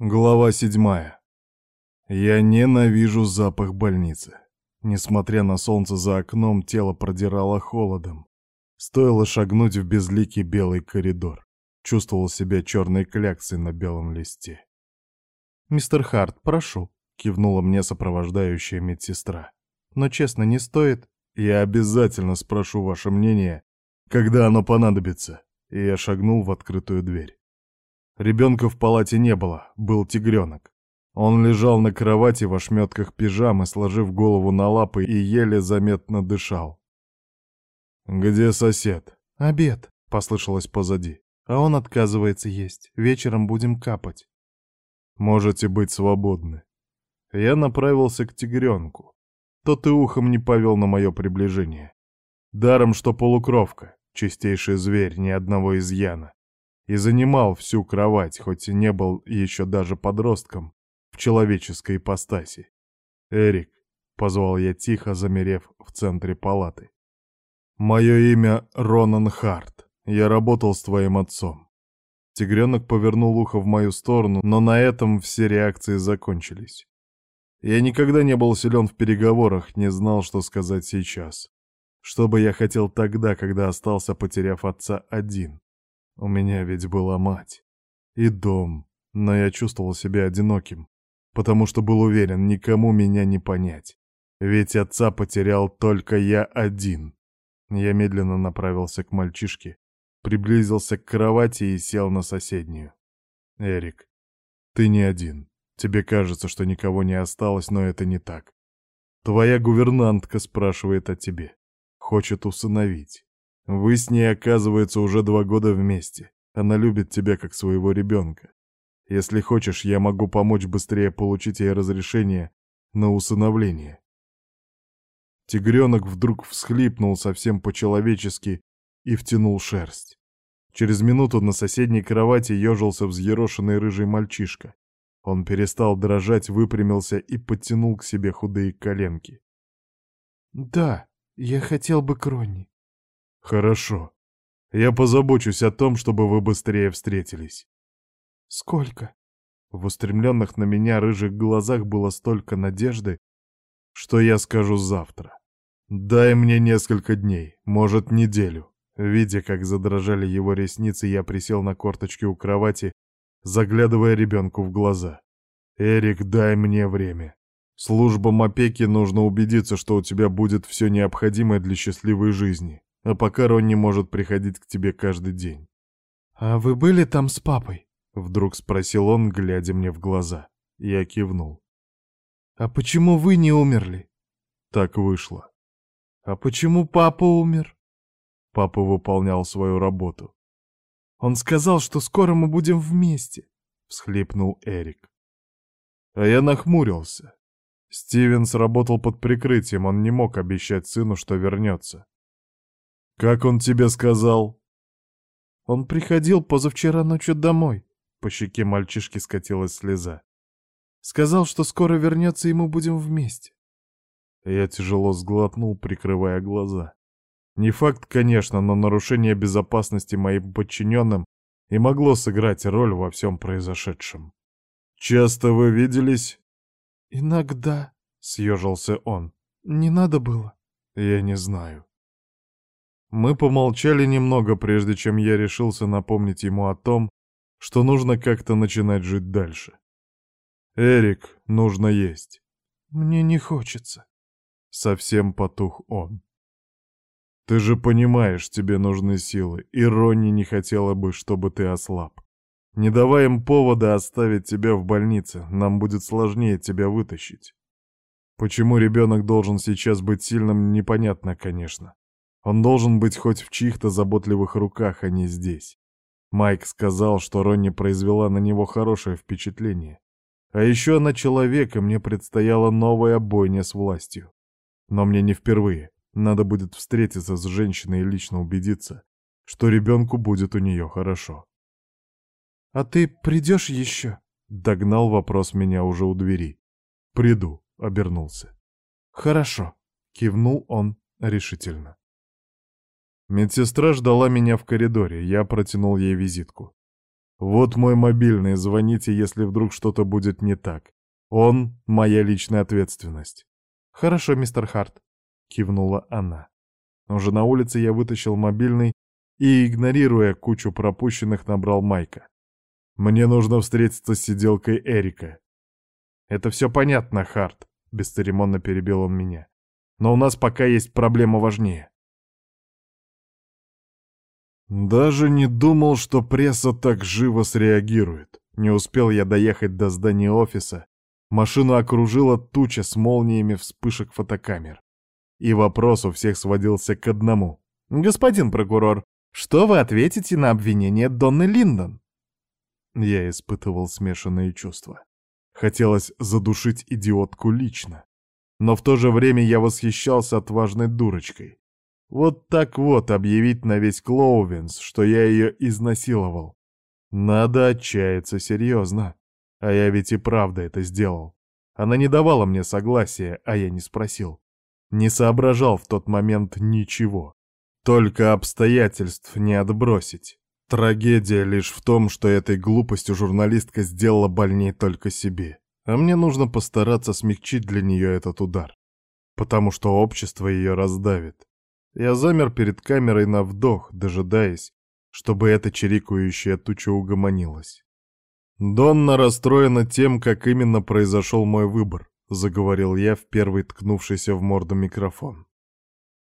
Глава седьмая. Я ненавижу запах больницы. Несмотря на солнце за окном, тело продирало холодом. Стоило шагнуть в безликий белый коридор. Чувствовал себя черной кляксой на белом листе. «Мистер Харт, прошу», — кивнула мне сопровождающая медсестра. «Но честно, не стоит. Я обязательно спрошу ваше мнение, когда оно понадобится». И я шагнул в открытую дверь. Ребенка в палате не было, был тигренок. Он лежал на кровати в ошметках пижамы, сложив голову на лапы и еле заметно дышал. «Где сосед?» «Обед», — послышалось позади. «А он отказывается есть. Вечером будем капать». «Можете быть свободны». Я направился к тигренку. Тот и ухом не повел на мое приближение. Даром, что полукровка, чистейший зверь, ни одного изъяна и занимал всю кровать, хоть и не был еще даже подростком в человеческой ипостаси. «Эрик», — позвал я тихо, замерев в центре палаты. «Мое имя Ронан Харт. Я работал с твоим отцом». Тигренок повернул ухо в мою сторону, но на этом все реакции закончились. Я никогда не был силен в переговорах, не знал, что сказать сейчас. Что бы я хотел тогда, когда остался, потеряв отца один? У меня ведь была мать. И дом. Но я чувствовал себя одиноким, потому что был уверен, никому меня не понять. Ведь отца потерял только я один. Я медленно направился к мальчишке, приблизился к кровати и сел на соседнюю. «Эрик, ты не один. Тебе кажется, что никого не осталось, но это не так. Твоя гувернантка спрашивает о тебе. Хочет усыновить. Вы с ней, оказывается, уже два года вместе. Она любит тебя как своего ребенка. Если хочешь, я могу помочь быстрее получить ей разрешение на усыновление. Тигренок вдруг всхлипнул совсем по-человечески и втянул шерсть. Через минуту на соседней кровати ежился взъерошенный рыжий мальчишка. Он перестал дрожать, выпрямился и подтянул к себе худые коленки. «Да, я хотел бы Кронни», «Хорошо. Я позабочусь о том, чтобы вы быстрее встретились». «Сколько?» В устремленных на меня рыжих глазах было столько надежды, что я скажу завтра. «Дай мне несколько дней, может, неделю». Видя, как задрожали его ресницы, я присел на корточки у кровати, заглядывая ребенку в глаза. «Эрик, дай мне время. Службам опеки нужно убедиться, что у тебя будет все необходимое для счастливой жизни а пока Ронни может приходить к тебе каждый день. «А вы были там с папой?» — вдруг спросил он, глядя мне в глаза. Я кивнул. «А почему вы не умерли?» Так вышло. «А почему папа умер?» Папа выполнял свою работу. «Он сказал, что скоро мы будем вместе», — всхлипнул Эрик. А я нахмурился. Стивенс работал под прикрытием, он не мог обещать сыну, что вернется. «Как он тебе сказал?» «Он приходил позавчера ночью домой», — по щеке мальчишки скатилась слеза. «Сказал, что скоро вернется, и мы будем вместе». Я тяжело сглотнул, прикрывая глаза. Не факт, конечно, но нарушение безопасности моим подчиненным и могло сыграть роль во всем произошедшем. «Часто вы виделись?» «Иногда», — съежился он. «Не надо было». «Я не знаю». Мы помолчали немного, прежде чем я решился напомнить ему о том, что нужно как-то начинать жить дальше. «Эрик, нужно есть». «Мне не хочется». Совсем потух он. «Ты же понимаешь, тебе нужны силы, и Ронни не хотела бы, чтобы ты ослаб. Не давай им повода оставить тебя в больнице, нам будет сложнее тебя вытащить. Почему ребенок должен сейчас быть сильным, непонятно, конечно. Он должен быть хоть в чьих-то заботливых руках, а не здесь. Майк сказал, что Ронни произвела на него хорошее впечатление. А еще она человек, и мне предстояла новая бойня с властью. Но мне не впервые. Надо будет встретиться с женщиной и лично убедиться, что ребенку будет у нее хорошо. «А ты придешь еще?» — догнал вопрос меня уже у двери. «Приду», — обернулся. «Хорошо», — кивнул он решительно. Медсестра ждала меня в коридоре, я протянул ей визитку. Вот мой мобильный, звоните, если вдруг что-то будет не так. Он — моя личная ответственность. Хорошо, мистер Харт, кивнула она. Уже на улице я вытащил мобильный и, игнорируя кучу пропущенных, набрал Майка. Мне нужно встретиться с сиделкой Эрика. Это все понятно, Харт, бесцеремонно перебил он меня. Но у нас пока есть проблема важнее. Даже не думал, что пресса так живо среагирует. Не успел я доехать до здания офиса. Машину окружила туча с молниями вспышек фотокамер. И вопрос у всех сводился к одному. «Господин прокурор, что вы ответите на обвинение Донны Линдон?» Я испытывал смешанные чувства. Хотелось задушить идиотку лично. Но в то же время я восхищался отважной дурочкой. Вот так вот объявить на весь Клоувенс, что я ее изнасиловал. Надо отчаяться серьезно. А я ведь и правда это сделал. Она не давала мне согласия, а я не спросил. Не соображал в тот момент ничего. Только обстоятельств не отбросить. Трагедия лишь в том, что этой глупостью журналистка сделала больней только себе. А мне нужно постараться смягчить для нее этот удар. Потому что общество ее раздавит. Я замер перед камерой на вдох, дожидаясь, чтобы эта чирикающая туча угомонилась. «Донна расстроена тем, как именно произошел мой выбор», — заговорил я в первый ткнувшийся в морду микрофон.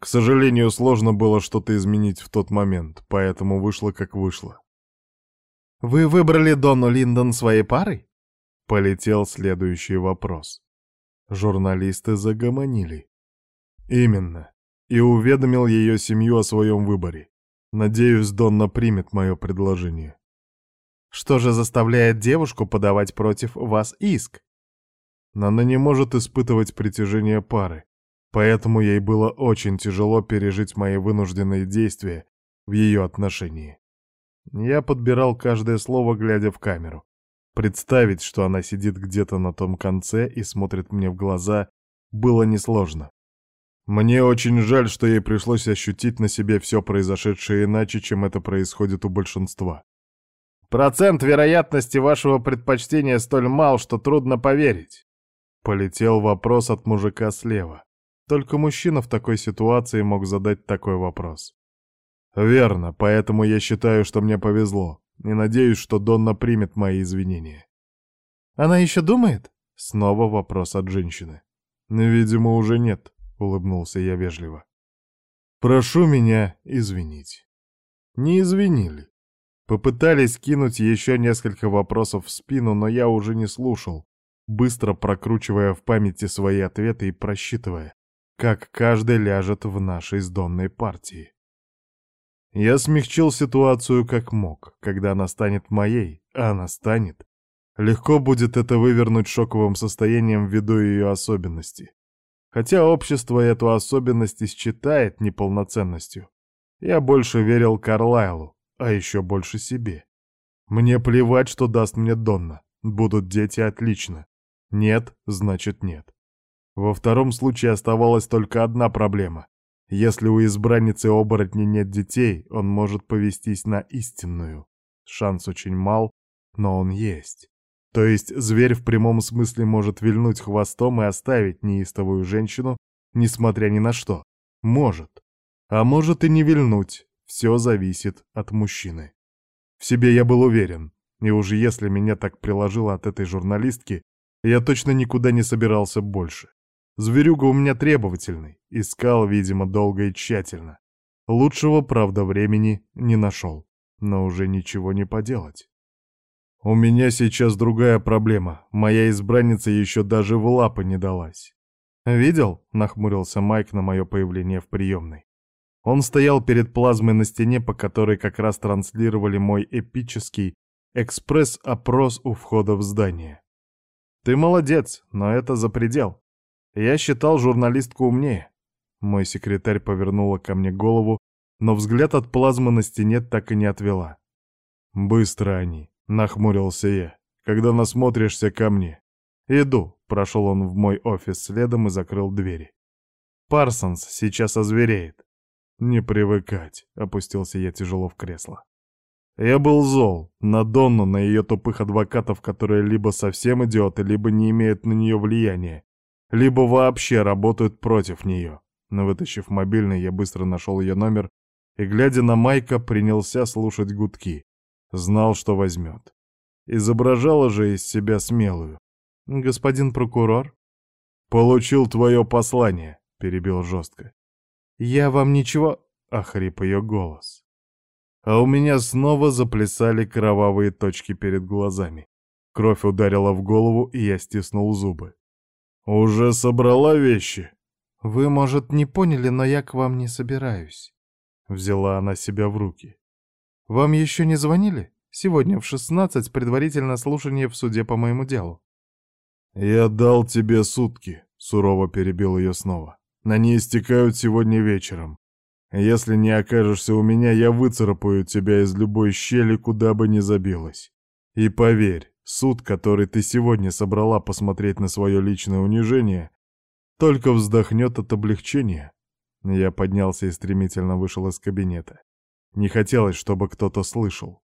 К сожалению, сложно было что-то изменить в тот момент, поэтому вышло как вышло. «Вы выбрали Донну Линдон своей парой?» Полетел следующий вопрос. Журналисты загомонили. «Именно и уведомил ее семью о своем выборе. Надеюсь, Донна примет мое предложение. Что же заставляет девушку подавать против вас иск? Она не может испытывать притяжение пары, поэтому ей было очень тяжело пережить мои вынужденные действия в ее отношении. Я подбирал каждое слово, глядя в камеру. Представить, что она сидит где-то на том конце и смотрит мне в глаза, было несложно. Мне очень жаль, что ей пришлось ощутить на себе все произошедшее иначе, чем это происходит у большинства. Процент вероятности вашего предпочтения столь мал, что трудно поверить. Полетел вопрос от мужика слева. Только мужчина в такой ситуации мог задать такой вопрос. Верно, поэтому я считаю, что мне повезло, и надеюсь, что Донна примет мои извинения. Она еще думает? Снова вопрос от женщины. Видимо, уже нет. — улыбнулся я вежливо. «Прошу меня извинить». Не извинили. Попытались кинуть еще несколько вопросов в спину, но я уже не слушал, быстро прокручивая в памяти свои ответы и просчитывая, как каждый ляжет в нашей сдонной партии. Я смягчил ситуацию как мог. Когда она станет моей, а она станет, легко будет это вывернуть шоковым состоянием ввиду ее особенностей. Хотя общество эту особенность считает неполноценностью. Я больше верил Карлайлу, а еще больше себе. Мне плевать, что даст мне Донна. Будут дети отлично. Нет, значит нет. Во втором случае оставалась только одна проблема. Если у избранницы оборотня нет детей, он может повестись на истинную. Шанс очень мал, но он есть. То есть зверь в прямом смысле может вильнуть хвостом и оставить неистовую женщину, несмотря ни на что. Может. А может и не вильнуть. Все зависит от мужчины. В себе я был уверен. И уже если меня так приложило от этой журналистки, я точно никуда не собирался больше. Зверюга у меня требовательный. Искал, видимо, долго и тщательно. Лучшего, правда, времени не нашел. Но уже ничего не поделать. «У меня сейчас другая проблема. Моя избранница еще даже в лапы не далась». «Видел?» — нахмурился Майк на мое появление в приемной. Он стоял перед плазмой на стене, по которой как раз транслировали мой эпический экспресс-опрос у входа в здание. «Ты молодец, но это за предел. Я считал журналистку умнее». Мой секретарь повернула ко мне голову, но взгляд от плазмы на стене так и не отвела. «Быстро они. — нахмурился я, — «когда насмотришься ко мне». «Иду», — прошел он в мой офис следом и закрыл двери. «Парсонс сейчас озвереет». «Не привыкать», — опустился я тяжело в кресло. Я был зол на Донну, на ее тупых адвокатов, которые либо совсем идиоты, либо не имеют на нее влияния, либо вообще работают против нее. Но вытащив мобильный, я быстро нашел ее номер и, глядя на Майка, принялся слушать гудки. Знал, что возьмет. Изображала же из себя смелую. «Господин прокурор?» «Получил твое послание», — перебил жестко. «Я вам ничего...» — охрип ее голос. А у меня снова заплясали кровавые точки перед глазами. Кровь ударила в голову, и я стиснул зубы. «Уже собрала вещи?» «Вы, может, не поняли, но я к вам не собираюсь». Взяла она себя в руки. «Вам еще не звонили? Сегодня в шестнадцать предварительное слушание в суде по моему делу». «Я дал тебе сутки», — сурово перебил ее снова. «Они истекают сегодня вечером. Если не окажешься у меня, я выцарапаю тебя из любой щели, куда бы ни забилась. И поверь, суд, который ты сегодня собрала посмотреть на свое личное унижение, только вздохнет от облегчения. Я поднялся и стремительно вышел из кабинета. Не хотелось, чтобы кто-то слышал.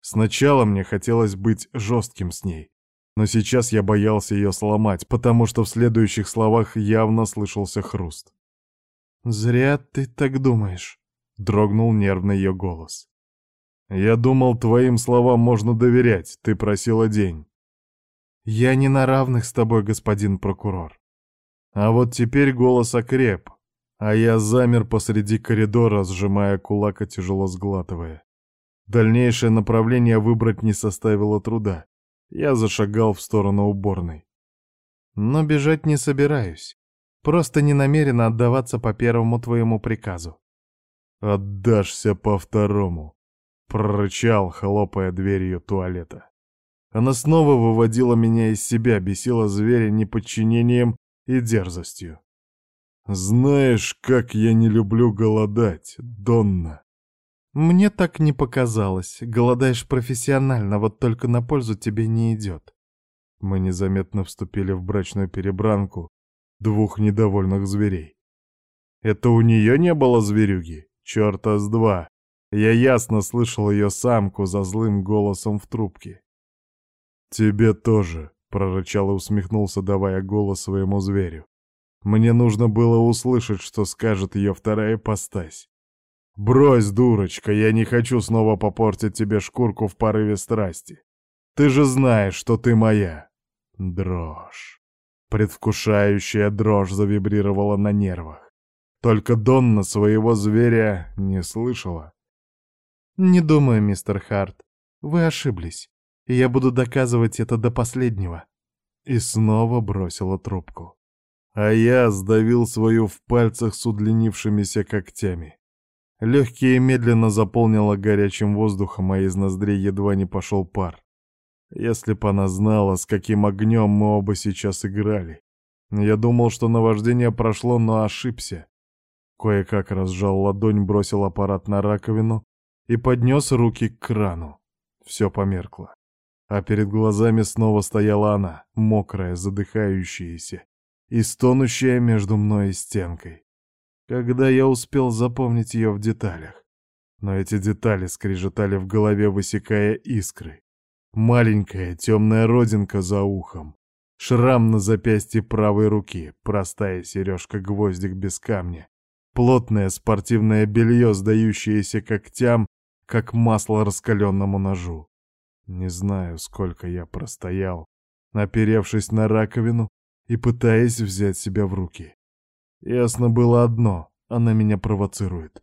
Сначала мне хотелось быть жестким с ней, но сейчас я боялся ее сломать, потому что в следующих словах явно слышался хруст. «Зря ты так думаешь», — дрогнул нервно ее голос. «Я думал, твоим словам можно доверять, ты просила день». «Я не на равных с тобой, господин прокурор». А вот теперь голос окреп, а я замер посреди коридора, сжимая кулак и тяжело сглатывая. Дальнейшее направление выбрать не составило труда. Я зашагал в сторону уборной. Но бежать не собираюсь. Просто не намерен отдаваться по первому твоему приказу. «Отдашься по второму», — прорычал, хлопая дверью туалета. Она снова выводила меня из себя, бесила зверя неподчинением и дерзостью. «Знаешь, как я не люблю голодать, Донна!» «Мне так не показалось. Голодаешь профессионально, вот только на пользу тебе не идет». Мы незаметно вступили в брачную перебранку, двух недовольных зверей. Это у нее не было зверюги? Чёрта с два. Я ясно слышал ее самку за злым голосом в трубке. «Тебе тоже», — прорычал и усмехнулся, давая голос своему зверю. Мне нужно было услышать, что скажет ее вторая ипостась. «Брось, дурочка, я не хочу снова попортить тебе шкурку в порыве страсти. Ты же знаешь, что ты моя». Дрожь. Предвкушающая дрожь завибрировала на нервах. Только Донна своего зверя не слышала. «Не думаю, мистер Харт. Вы ошиблись, я буду доказывать это до последнего». И снова бросила трубку. А я сдавил свою в пальцах с удлинившимися когтями. Легкие медленно заполнило горячим воздухом, а из ноздрей едва не пошел пар. Если б она знала, с каким огнем мы оба сейчас играли. Я думал, что наваждение прошло, но ошибся. Кое-как разжал ладонь, бросил аппарат на раковину и поднес руки к крану. Все померкло. А перед глазами снова стояла она, мокрая, задыхающаяся и стонущая между мной и стенкой. Когда я успел запомнить ее в деталях. Но эти детали скрежетали в голове, высекая искры. Маленькая темная родинка за ухом. Шрам на запястье правой руки, простая сережка-гвоздик без камня. Плотное спортивное белье, сдающееся когтям, как масло раскаленному ножу. Не знаю, сколько я простоял, оперевшись на раковину и пытаясь взять себя в руки. Ясно было одно — она меня провоцирует.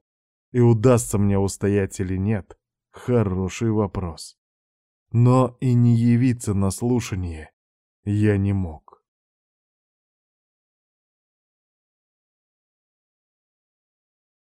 И удастся мне устоять или нет — хороший вопрос. Но и не явиться на слушание я не мог.